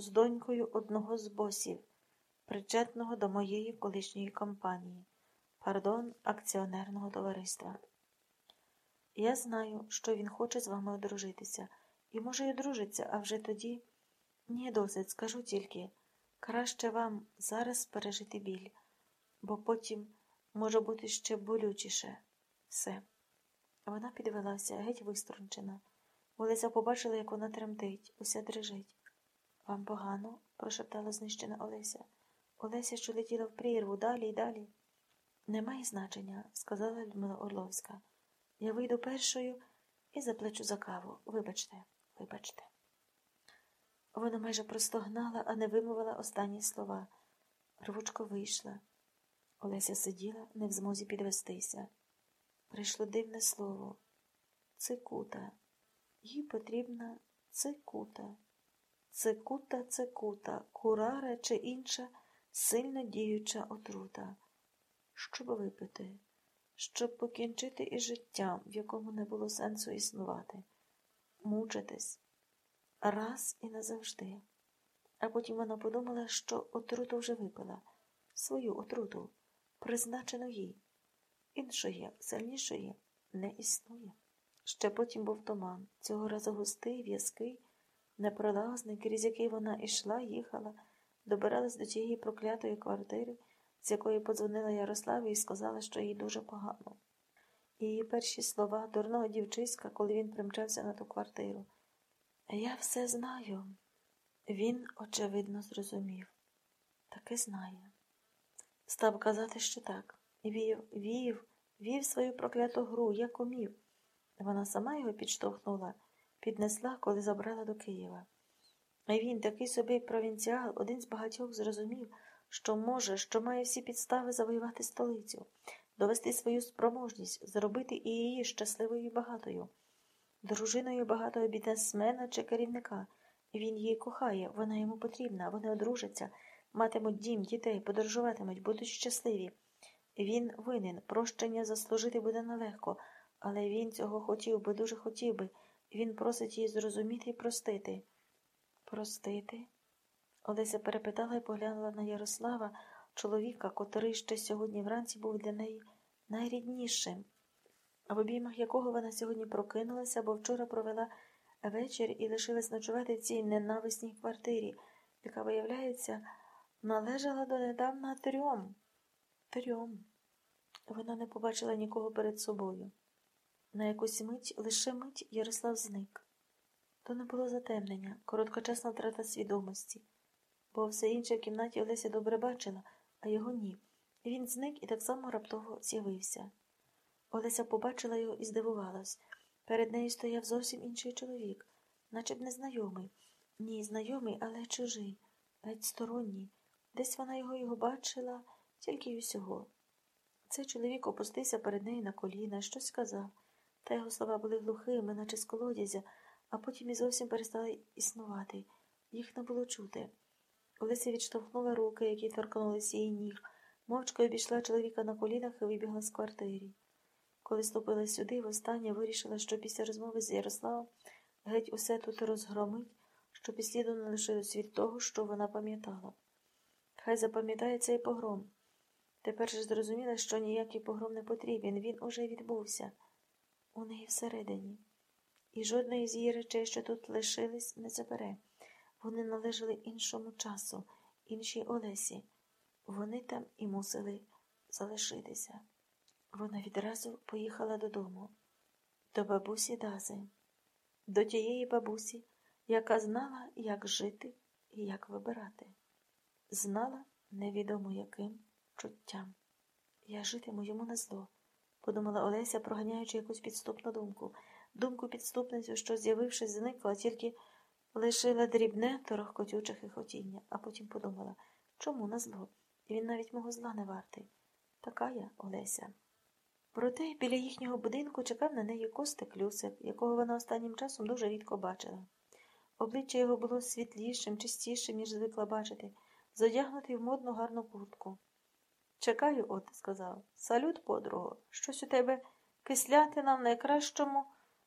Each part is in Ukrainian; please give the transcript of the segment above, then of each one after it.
з донькою одного з босів, причетного до моєї колишньої компанії, пардон, акціонерного товариства. Я знаю, що він хоче з вами одружитися, і може й одружиться, а вже тоді. Ні, досить, скажу тільки краще вам зараз пережити біль, бо потім може бути ще болючіше. Все. Вона підвелася, геть виструнчена. Олеся побачила, як вона тремтить, уся дрижить. Вам погано? прошептала знищена Олеся. Олеся, що летіла в прірву, далі й далі. Немає значення, сказала Людмила Орловська. Я вийду першою і заплачу за каву. Вибачте, вибачте. Вона майже простогнала, а не вимовила останні слова. Рвучко вийшла. Олеся сиділа, не в змозі підвестися. Прийшло дивне слово цикута. Їй потрібна цикута. Цикута, цикута, кураре чи інша сильно діюча отрута. Щоб випити, щоб покінчити із життям, в якому не було сенсу існувати, мучитись раз і назавжди. А потім вона подумала, що отруту вже випила, свою отруту, призначену їй. Іншої, сильнішої не існує. Ще потім був туман, цього разу густий, в'язкий, непролазний, крізь який вона ішла, їхала, добиралась до тієї проклятої квартири, з якої подзвонила Ярославі і сказала, що їй дуже погано. Її перші слова дурного дівчиська, коли він примчався на ту квартиру. Я все знаю. Він, очевидно, зрозумів. Таки знає. Став казати, що так. Вів, вів, вів свою прокляту гру, як умів. Вона сама його підштовхнула, піднесла, коли забрала до Києва. Він, такий собі провінціал, один з багатьох зрозумів, що може, що має всі підстави завоювати столицю, довести свою спроможність, зробити і її щасливою і багатою, дружиною багатого бізнесмена чи керівника. Він її кохає, вона йому потрібна, вони одружаться, матимуть дім, дітей, подорожуватимуть, будуть щасливі. Він винен, прощення заслужити буде нелегко, але він цього хотів би, дуже хотів би, він просить її зрозуміти і простити. Простити? Олеся перепитала і поглянула на Ярослава, чоловіка, котрий ще сьогодні вранці був для неї найріднішим, в обіймах якого вона сьогодні прокинулася, бо вчора провела вечір і лишилась ночувати в цій ненависній квартирі, яка, виявляється, належала донедавна трьом. Трьом. Вона не побачила нікого перед собою. На якусь мить, лише мить Ярослав зник. То не було затемнення, короткочасна втрата свідомості, бо все інше в кімнаті Олеся добре бачила, а його ні. Він зник і так само раптово з'явився. Олеся побачила його і здивувалась. Перед нею стояв зовсім інший чоловік, наче б незнайомий. Ні, знайомий, але чужий, геть сторонній. Десь вона його його бачила, тільки й усього. Цей чоловік опустився перед нею на коліна, щось сказав, та його слова були глухими, наче з колодязя, а потім і зовсім перестали існувати. Їх не було чути. Олеся відштовхнула руки, які торкнулися її ніг, мовчки обійшла чоловіка на колінах і вибігла з квартири. Коли ступила сюди, востаннє вирішила, що після розмови з Ярославом геть усе тут розгромить, що підсліду не лишилось від того, що вона пам'ятала. Хай запам'ятає цей погром. Тепер же зрозуміла, що ніякий погром не потрібен, він уже відбувся у неї всередині. І жодної з її речей, що тут лишились, не забере. Вони належали іншому часу, іншій Олесі. Вони там і мусили залишитися. Вона відразу поїхала додому, до бабусі Дази, до тієї бабусі, яка знала, як жити і як вибирати. Знала невідомо яким чуттям. Я житиму йому на зло, подумала Олеся, проганяючи якусь підступну думку, думку підступницю, що, з'явившись, зникла, тільки лишила дрібне торохкотюче хихотіння, а потім подумала, чому на зло? Він навіть мого зла не вартий. Така я, Олеся. Проте біля їхнього будинку чекав на неї Костик Люсик, якого вона останнім часом дуже рідко бачила. Обличчя його було світлішим, чистішим, ніж звикла бачити, задягнутий в модну гарну куртку. Чекаю, от, сказав. Салют, подруго. Щось у тебе кислятина в найкращому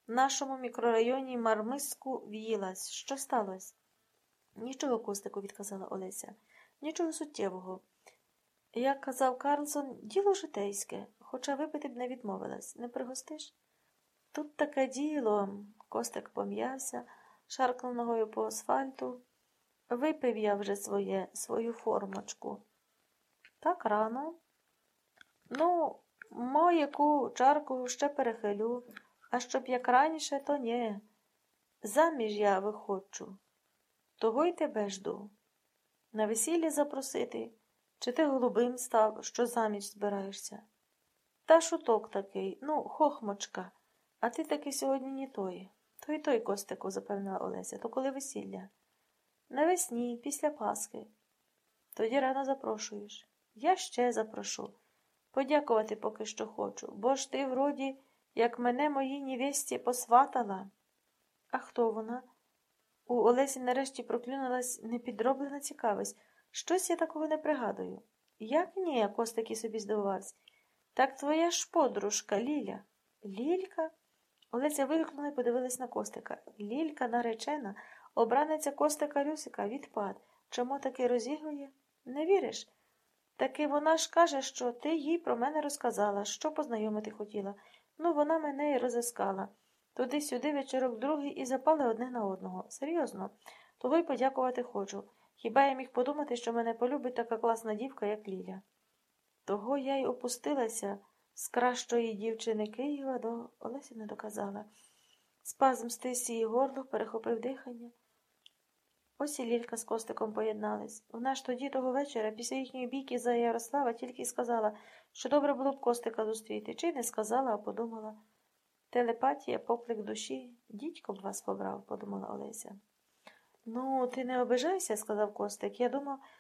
нашому мікрорайоні Мармиску в'їлась. Що сталося? Нічого, Костику, відказала Олеся. Нічого суттєвого. Як казав Карлсон, діло житейське, хоча випити б не відмовилась. Не пригостиш? Тут таке діло. Костик пом'явся, шаркнув ногою по асфальту. Випив я вже своє, свою формочку. Так рано. Ну, мо яку чарку ще перехилю, а щоб як раніше, то ні. Заміж я виходжу. Того й тебе жду. На весілля запросити, чи ти голубим став, що заміж збираєшся? Та шуток такий, ну, хохмочка, а ти таки сьогодні не той. Той той, Костику, запевнила Олеся, то коли весілля? Навесні, після Пасхи. Тоді рано запрошуєш. Я ще запрошу. Подякувати поки що хочу, бо ж ти вроді, як мене моїй невесті посватала. А хто вона? У Олесі нарешті проклюнулась непідроблена цікавість. Щось я такого не пригадую. Як ні, Костик собі здивувався. Так твоя ж подружка, Ліля. Лілька? Олеся вигукнула і подивилась на Костика. Лілька наречена, обраниця Костика Люсика, відпад. Чому таки розігрує? Не віриш? Таки вона ж каже, що ти їй про мене розказала, що познайомити хотіла. Ну, вона мене і розіскала. Туди-сюди вечірок другий і запали одне на одного. Серйозно, того й подякувати хочу. Хіба я міг подумати, що мене полюбить така класна дівка, як Ліля? Того я й опустилася з кращої дівчини Києва до Олесі не доказала. Спазм стис її горло, перехопив дихання. Ось і Лілька з Костиком поєднались. Вона ж тоді того вечора, після їхньої бійки за Ярослава, тільки й сказала, що добре було б Костика зустріти. Чи не сказала, а подумала. Телепатія, поклик душі, дідько б вас побрав, подумала Олеся. Ну, ти не обижайся, сказав Костик. Я думав,